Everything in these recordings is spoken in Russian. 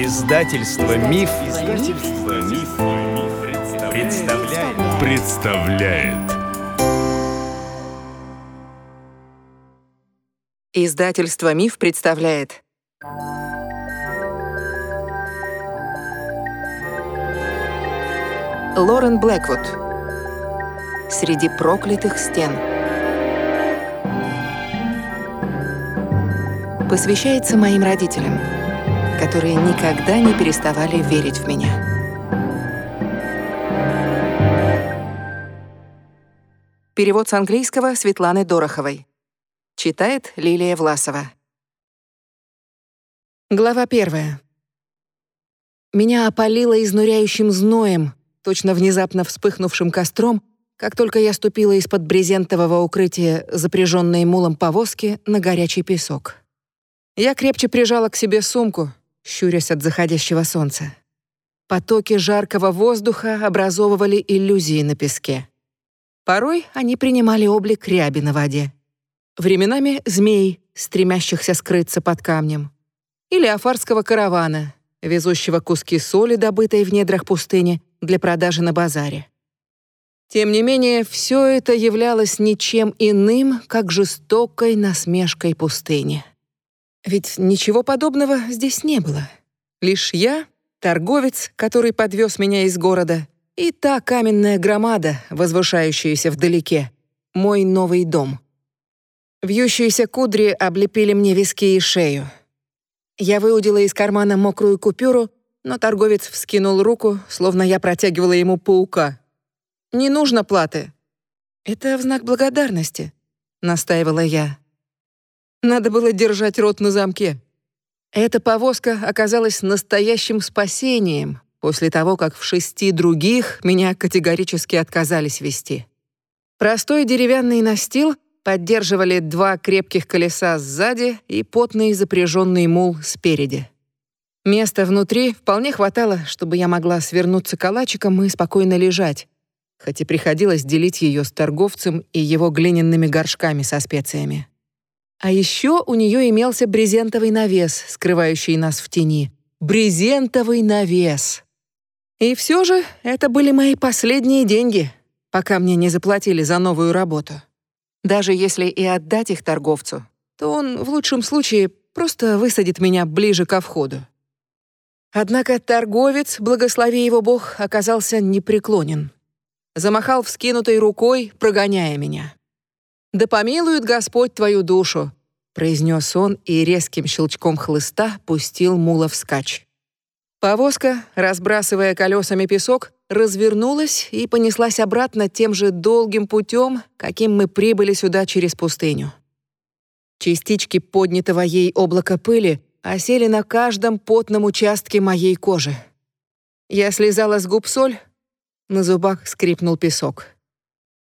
Издательство Миф, Издательство Миф, представляет. представляет. Издательство Миф представляет. Лорен Блэквуд. Среди проклятых стен. Посвящается моим родителям которые никогда не переставали верить в меня. Перевод с английского Светланы Дороховой. Читает Лилия Власова. Глава первая. Меня опалило изнуряющим зноем, точно внезапно вспыхнувшим костром, как только я ступила из-под брезентового укрытия, запряженной мулом повозки, на горячий песок. Я крепче прижала к себе сумку, щурясь от заходящего солнца. Потоки жаркого воздуха образовывали иллюзии на песке. Порой они принимали облик ряби на воде. Временами змей, стремящихся скрыться под камнем. Или афарского каравана, везущего куски соли, добытой в недрах пустыни, для продажи на базаре. Тем не менее, все это являлось ничем иным, как жестокой насмешкой пустыни. Ведь ничего подобного здесь не было. Лишь я, торговец, который подвез меня из города, и та каменная громада, возвышающаяся вдалеке, мой новый дом. Вьющиеся кудри облепили мне виски и шею. Я выудила из кармана мокрую купюру, но торговец вскинул руку, словно я протягивала ему паука. «Не нужно платы». «Это в знак благодарности», — настаивала я. Надо было держать рот на замке. Эта повозка оказалась настоящим спасением после того, как в шести других меня категорически отказались вести. Простой деревянный настил поддерживали два крепких колеса сзади и потный запряженный мул спереди. Места внутри вполне хватало, чтобы я могла свернуться калачиком и спокойно лежать, хоть и приходилось делить ее с торговцем и его глиняными горшками со специями. А еще у нее имелся брезентовый навес, скрывающий нас в тени. Брезентовый навес. И все же это были мои последние деньги, пока мне не заплатили за новую работу. Даже если и отдать их торговцу, то он в лучшем случае просто высадит меня ближе ко входу. Однако торговец, благослови его Бог, оказался непреклонен. Замахал вскинутой рукой, прогоняя меня. «Да помилует Господь твою душу», — произнес он и резким щелчком хлыста пустил мула вскачь. Повозка, разбрасывая колесами песок, развернулась и понеслась обратно тем же долгим путем, каким мы прибыли сюда через пустыню. Частички поднятого ей облака пыли осели на каждом потном участке моей кожи. Я слезала с губ соль, на зубах скрипнул песок.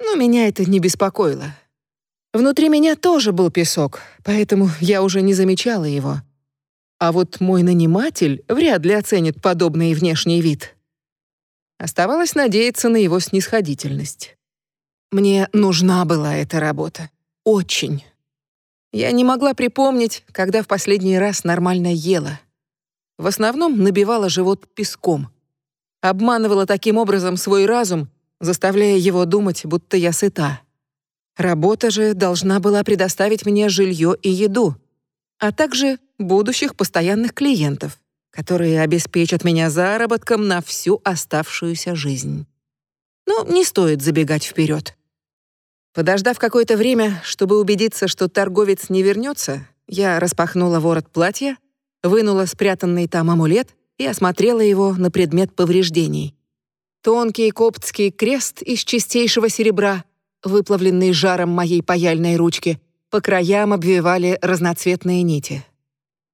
Но меня это не беспокоило. Внутри меня тоже был песок, поэтому я уже не замечала его. А вот мой наниматель вряд ли оценит подобный внешний вид. Оставалось надеяться на его снисходительность. Мне нужна была эта работа. Очень. Я не могла припомнить, когда в последний раз нормально ела. В основном набивала живот песком. Обманывала таким образом свой разум, заставляя его думать, будто я сыта. Работа же должна была предоставить мне жилье и еду, а также будущих постоянных клиентов, которые обеспечат меня заработком на всю оставшуюся жизнь. Но не стоит забегать вперед. Подождав какое-то время, чтобы убедиться, что торговец не вернется, я распахнула ворот платья, вынула спрятанный там амулет и осмотрела его на предмет повреждений. Тонкий коптский крест из чистейшего серебра выплавленные жаром моей паяльной ручки, по краям обвивали разноцветные нити.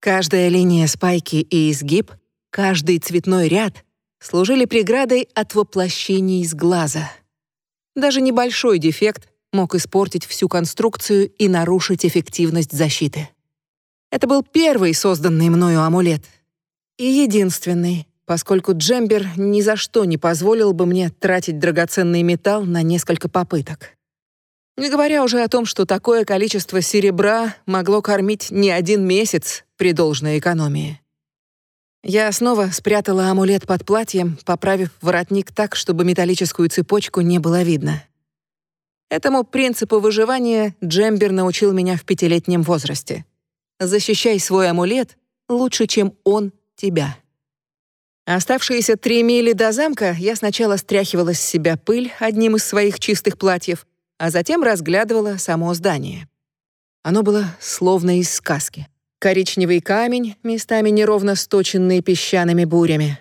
Каждая линия спайки и изгиб, каждый цветной ряд служили преградой от воплощений из глаза. Даже небольшой дефект мог испортить всю конструкцию и нарушить эффективность защиты. Это был первый созданный мною амулет. И единственный, поскольку Джембер ни за что не позволил бы мне тратить драгоценный металл на несколько попыток. Не говоря уже о том, что такое количество серебра могло кормить не один месяц при должной экономии. Я снова спрятала амулет под платьем, поправив воротник так, чтобы металлическую цепочку не было видно. Этому принципу выживания Джембер научил меня в пятилетнем возрасте. Защищай свой амулет лучше, чем он тебя. Оставшиеся три мили до замка я сначала стряхивала с себя пыль одним из своих чистых платьев, а затем разглядывала само здание. Оно было словно из сказки. Коричневый камень, местами неровно сточенный песчаными бурями.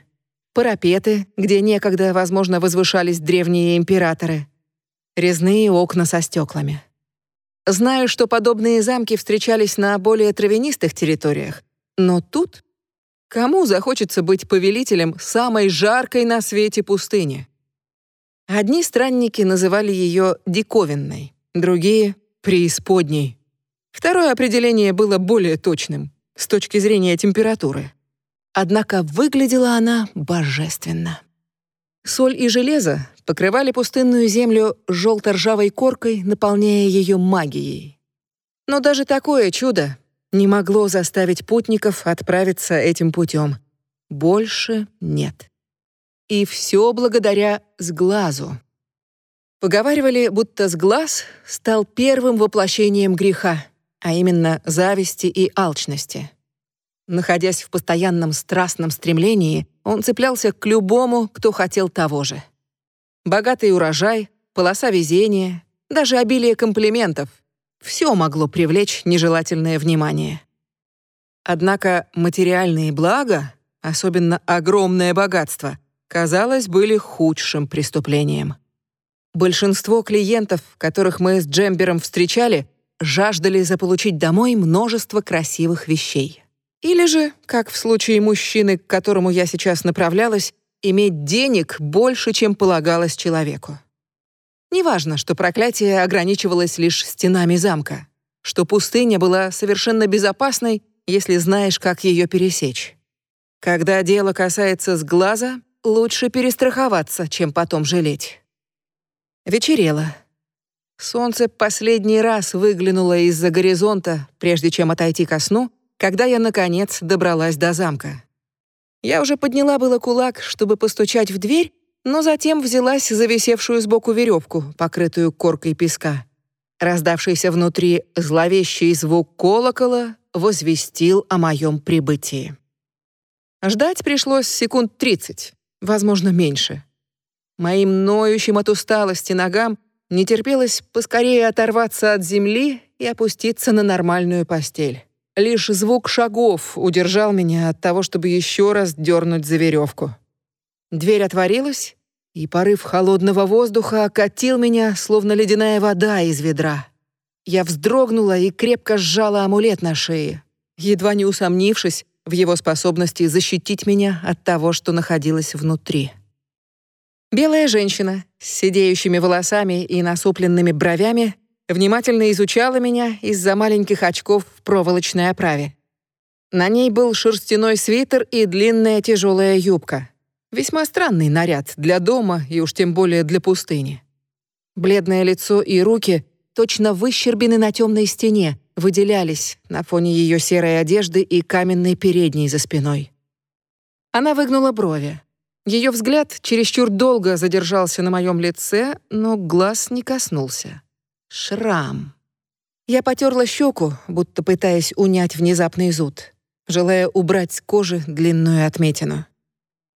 Парапеты, где некогда, возможно, возвышались древние императоры. Резные окна со стеклами. Знаю, что подобные замки встречались на более травянистых территориях, но тут Кому захочется быть повелителем самой жаркой на свете пустыни? Одни странники называли ее диковинной, другие — преисподней. Второе определение было более точным с точки зрения температуры. Однако выглядела она божественно. Соль и железо покрывали пустынную землю желто-ржавой коркой, наполняя ее магией. Но даже такое чудо не могло заставить путников отправиться этим путем. Больше нет. И все благодаря сглазу. Поговаривали, будто сглаз стал первым воплощением греха, а именно зависти и алчности. Находясь в постоянном страстном стремлении, он цеплялся к любому, кто хотел того же. Богатый урожай, полоса везения, даже обилие комплиментов — все могло привлечь нежелательное внимание. Однако материальные блага, особенно огромное богатство, казалось, были худшим преступлением. Большинство клиентов, которых мы с Джембером встречали, жаждали заполучить домой множество красивых вещей. Или же, как в случае мужчины, к которому я сейчас направлялась, иметь денег больше, чем полагалось человеку. Неважно, что проклятие ограничивалось лишь стенами замка, что пустыня была совершенно безопасной, если знаешь, как ее пересечь. Когда дело касается сглаза, лучше перестраховаться, чем потом жалеть. Вечерело. Солнце последний раз выглянуло из-за горизонта, прежде чем отойти ко сну, когда я, наконец, добралась до замка. Я уже подняла было кулак, чтобы постучать в дверь, но затем взялась за висевшую сбоку веревку, покрытую коркой песка. Раздавшийся внутри зловещий звук колокола возвестил о моем прибытии. Ждать пришлось секунд тридцать, возможно, меньше. Моим ноющим от усталости ногам не терпелось поскорее оторваться от земли и опуститься на нормальную постель. Лишь звук шагов удержал меня от того, чтобы еще раз дернуть за веревку. Дверь отворилась, и порыв холодного воздуха окатил меня, словно ледяная вода из ведра. Я вздрогнула и крепко сжала амулет на шее, едва не усомнившись в его способности защитить меня от того, что находилось внутри. Белая женщина с сидеющими волосами и насупленными бровями внимательно изучала меня из-за маленьких очков в проволочной оправе. На ней был шерстяной свитер и длинная тяжелая юбка — Весьма странный наряд для дома и уж тем более для пустыни. Бледное лицо и руки, точно выщербины на темной стене, выделялись на фоне ее серой одежды и каменной передней за спиной. Она выгнула брови. Ее взгляд чересчур долго задержался на моем лице, но глаз не коснулся. Шрам. Я потерла щеку, будто пытаясь унять внезапный зуд, желая убрать с кожи длинную отметину.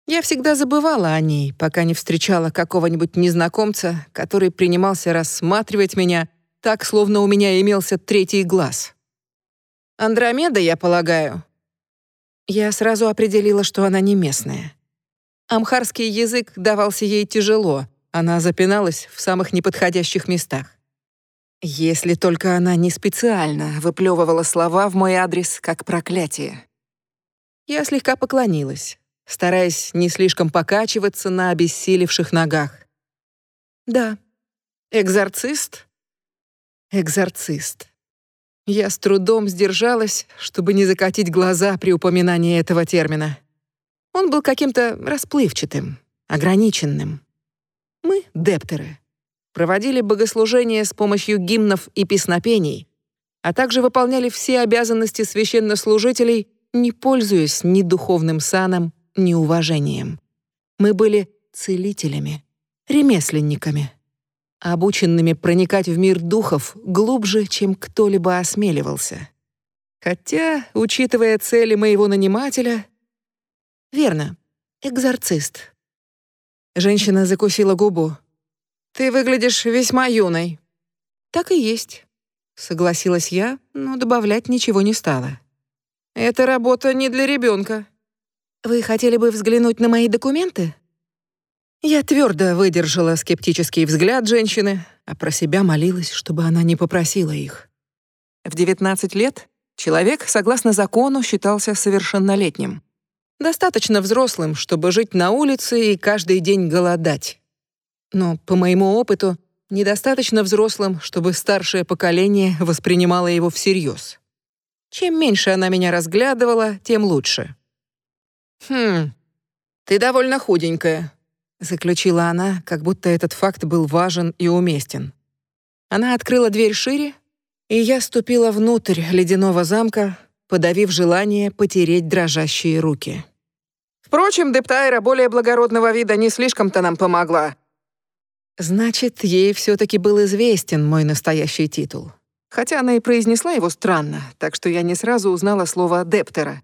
Я всегда забывала о ней, пока не встречала какого-нибудь незнакомца, который принимался рассматривать меня так, словно у меня имелся третий глаз. «Андромеда, я полагаю?» Я сразу определила, что она не местная. Амхарский язык давался ей тяжело, она запиналась в самых неподходящих местах. Если только она не специально выплевывала слова в мой адрес как проклятие. Я слегка поклонилась стараясь не слишком покачиваться на обессилевших ногах. «Да. Экзорцист?» «Экзорцист». Я с трудом сдержалась, чтобы не закатить глаза при упоминании этого термина. Он был каким-то расплывчатым, ограниченным. Мы, дептеры, проводили богослужения с помощью гимнов и песнопений, а также выполняли все обязанности священнослужителей не пользуясь ни духовным саном, ни уважением. Мы были целителями, ремесленниками, обученными проникать в мир духов глубже, чем кто-либо осмеливался. Хотя, учитывая цели моего нанимателя... Верно, экзорцист. Женщина закусила губу. «Ты выглядишь весьма юной». «Так и есть», — согласилась я, но добавлять ничего не стала. «Эта работа не для ребенка. «Вы хотели бы взглянуть на мои документы?» Я твердо выдержала скептический взгляд женщины, а про себя молилась, чтобы она не попросила их. В 19 лет человек, согласно закону, считался совершеннолетним. Достаточно взрослым, чтобы жить на улице и каждый день голодать. Но, по моему опыту, недостаточно взрослым, чтобы старшее поколение воспринимало его всерьез. Чем меньше она меня разглядывала, тем лучше. «Хм, ты довольно худенькая», — заключила она, как будто этот факт был важен и уместен. Она открыла дверь шире, и я ступила внутрь ледяного замка, подавив желание потереть дрожащие руки. Впрочем, Дептайра более благородного вида не слишком-то нам помогла. Значит, ей все таки был известен мой настоящий титул. Хотя она и произнесла его странно, так что я не сразу узнала слово «дептера»,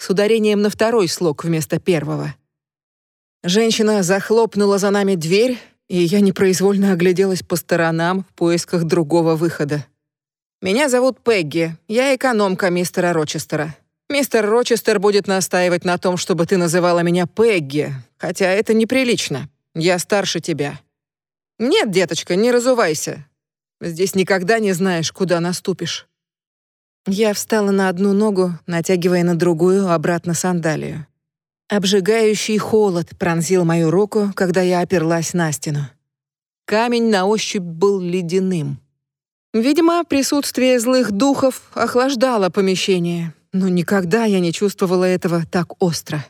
с ударением на второй слог вместо первого. Женщина захлопнула за нами дверь, и я непроизвольно огляделась по сторонам в поисках другого выхода. «Меня зовут Пегги, я экономка мистера Рочестера. Мистер Рочестер будет настаивать на том, чтобы ты называла меня Пегги, хотя это неприлично. Я старше тебя». «Нет, деточка, не разувайся. Здесь никогда не знаешь, куда наступишь». Я встала на одну ногу, натягивая на другую обратно сандалию. Обжигающий холод пронзил мою руку, когда я оперлась на стену. Камень на ощупь был ледяным. Видимо, присутствие злых духов охлаждало помещение, но никогда я не чувствовала этого так остро.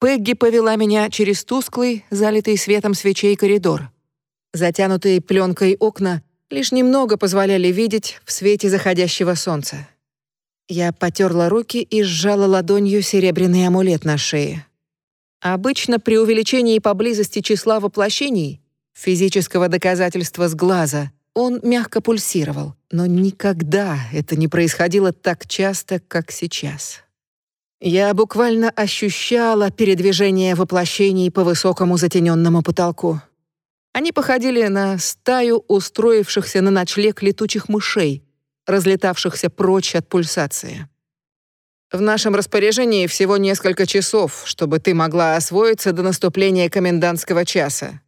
Пегги повела меня через тусклый, залитый светом свечей коридор. Затянутые пленкой окна лишь немного позволяли видеть в свете заходящего солнца. Я потерла руки и сжала ладонью серебряный амулет на шее. Обычно при увеличении поблизости числа воплощений, физического доказательства с глаза, он мягко пульсировал, но никогда это не происходило так часто, как сейчас. Я буквально ощущала передвижение воплощений по высокому затененному потолку. Они походили на стаю устроившихся на ночлег летучих мышей, разлетавшихся прочь от пульсации. В нашем распоряжении всего несколько часов, чтобы ты могла освоиться до наступления комендантского часа,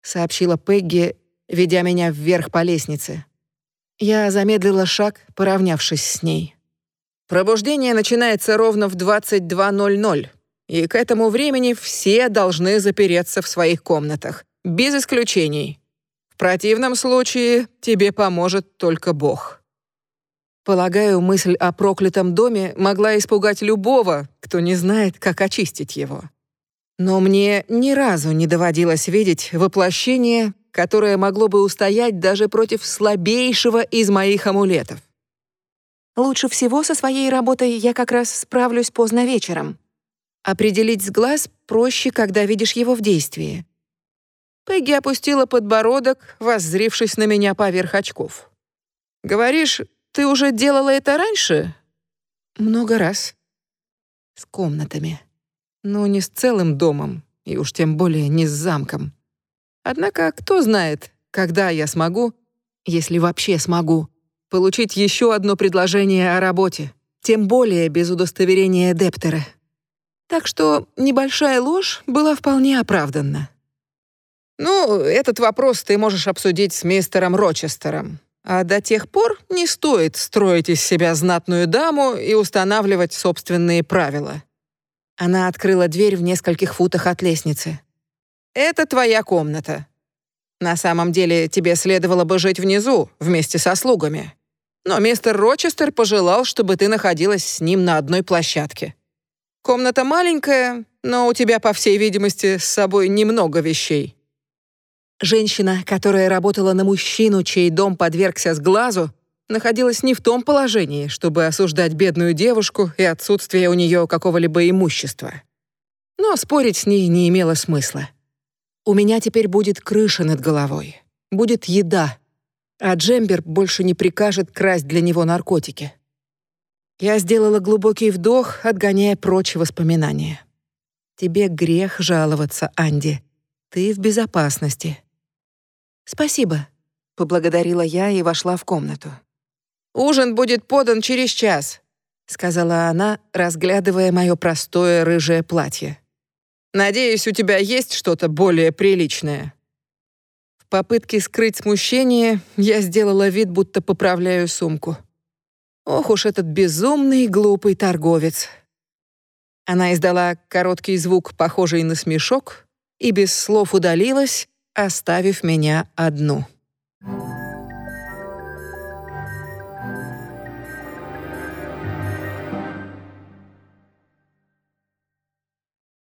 сообщила Пегги, ведя меня вверх по лестнице. Я замедлила шаг, поравнявшись с ней. Пробуждение начинается ровно в 22:00, и к этому времени все должны запереться в своих комнатах без исключений. В противном случае тебе поможет только Бог. Полагаю, мысль о проклятом доме могла испугать любого, кто не знает, как очистить его. Но мне ни разу не доводилось видеть воплощение, которое могло бы устоять даже против слабейшего из моих амулетов. Лучше всего со своей работой я как раз справлюсь поздно вечером. Определить с глаз проще, когда видишь его в действии. Пегги опустила подбородок, воззрившись на меня поверх очков. «Говоришь, ты уже делала это раньше?» «Много раз. С комнатами. Но не с целым домом, и уж тем более не с замком. Однако кто знает, когда я смогу, если вообще смогу, получить еще одно предложение о работе, тем более без удостоверения Дептера. Так что небольшая ложь была вполне оправданна. Ну, этот вопрос ты можешь обсудить с мистером Рочестером. А до тех пор не стоит строить из себя знатную даму и устанавливать собственные правила. Она открыла дверь в нескольких футах от лестницы. Это твоя комната. На самом деле тебе следовало бы жить внизу вместе со слугами. Но мистер Рочестер пожелал, чтобы ты находилась с ним на одной площадке. Комната маленькая, но у тебя, по всей видимости, с собой немного вещей. Женщина, которая работала на мужчину, чей дом подвергся сглазу, находилась не в том положении, чтобы осуждать бедную девушку и отсутствие у нее какого-либо имущества. Но спорить с ней не имело смысла. У меня теперь будет крыша над головой, будет еда, а Джембер больше не прикажет красть для него наркотики. Я сделала глубокий вдох, отгоняя прочь воспоминания. Тебе грех жаловаться, Анди. Ты в безопасности. Спасибо, поблагодарила я и вошла в комнату. Ужин будет подан через час, сказала она, разглядывая мое простое рыжее платье. Надеюсь, у тебя есть что-то более приличное. В попытке скрыть смущение я сделала вид, будто поправляю сумку. Ох уж этот безумный глупый торговец. Она издала короткий звук, похожий на смешок, и без слов удалилась, оставив меня одну.